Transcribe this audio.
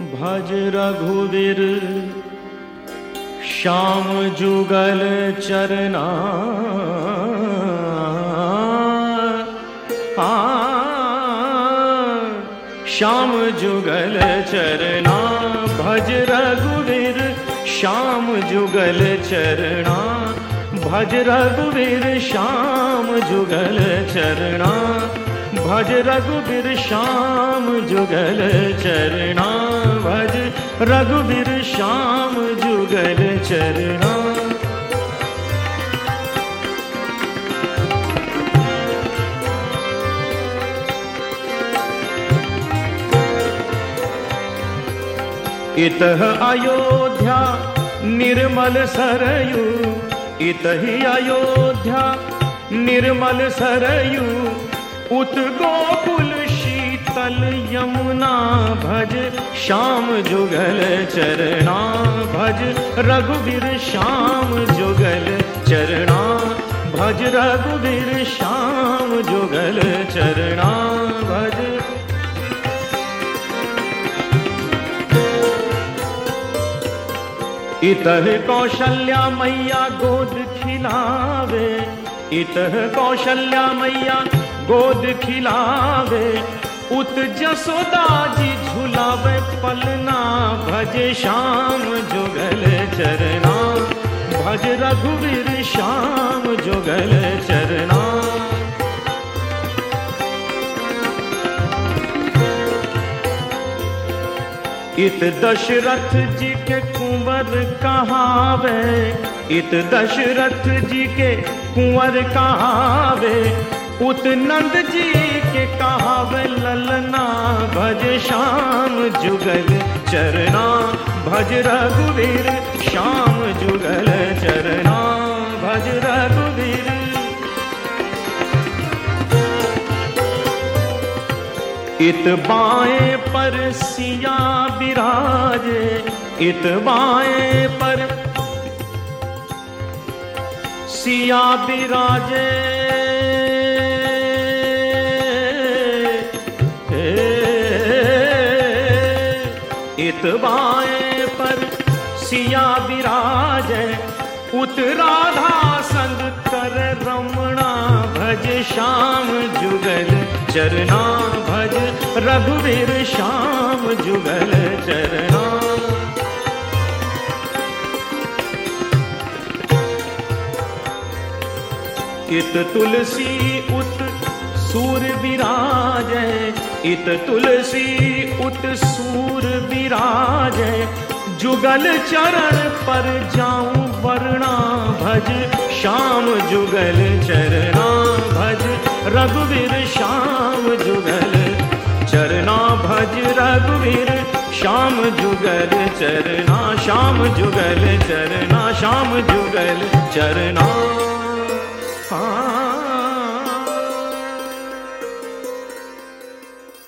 भज रघुवीर। श्याम जुगल चरना। श्याम जुगल चरना। भज रघुवीर श्याम जुगल चरना। भज रघुवीर श्याम जुगल चरना भज रघुवीर श्याम जुगल चरना भज रघुवीर श्याम जुगल चरना इतः अयोध्या निर्मल सरयू। इत ही अयोध्या निर्मल सरयू उत गोकुल शीतल यमुना भज, श्याम जुगल चरणा भज, रघुवीर श्याम जुगल चरणा भज, रघुवीर श्याम जुगल चरणा भज। इतः कौशल्या मैया गोद खिलावे, इतः कौशल्या मैया गोद खिलावे, उत जसोदा जी झुलावे, पलना भज श्याम जुगल चरना। भज रघुवीर श्याम जुगल चरना। इत दशरथ जी के कुंवर कहावे, इत दशरथ जी के कुंवर कहावे। उत नंद जी के कहावे ललना, भज श्याम जुगल चरना, भज रघुवीर श्याम जुगल चरना, भज रघुवीर। इत बाएँ पर सिया विराजे, इत बाएँ पर सिया विराजे। इत बाएँ पर सिया विराज उत राधा संग कर रमणा भज श्याम जुगल। चरना भज रघुवीर श्याम जुगल। चरना। इत तुलसी उत सूर विराज इत तुलसी उत सूर विराज जुगल चरण पर जाऊँ वरना भज श्याम जुगल चरना भज रघुवीर श्याम जुगल चरना भज रघुवीर श्याम जुगल चरना श्याम जुगल चरना श्याम जुगल चरना हाँ